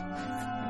うん。